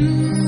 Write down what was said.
Mm-hmm.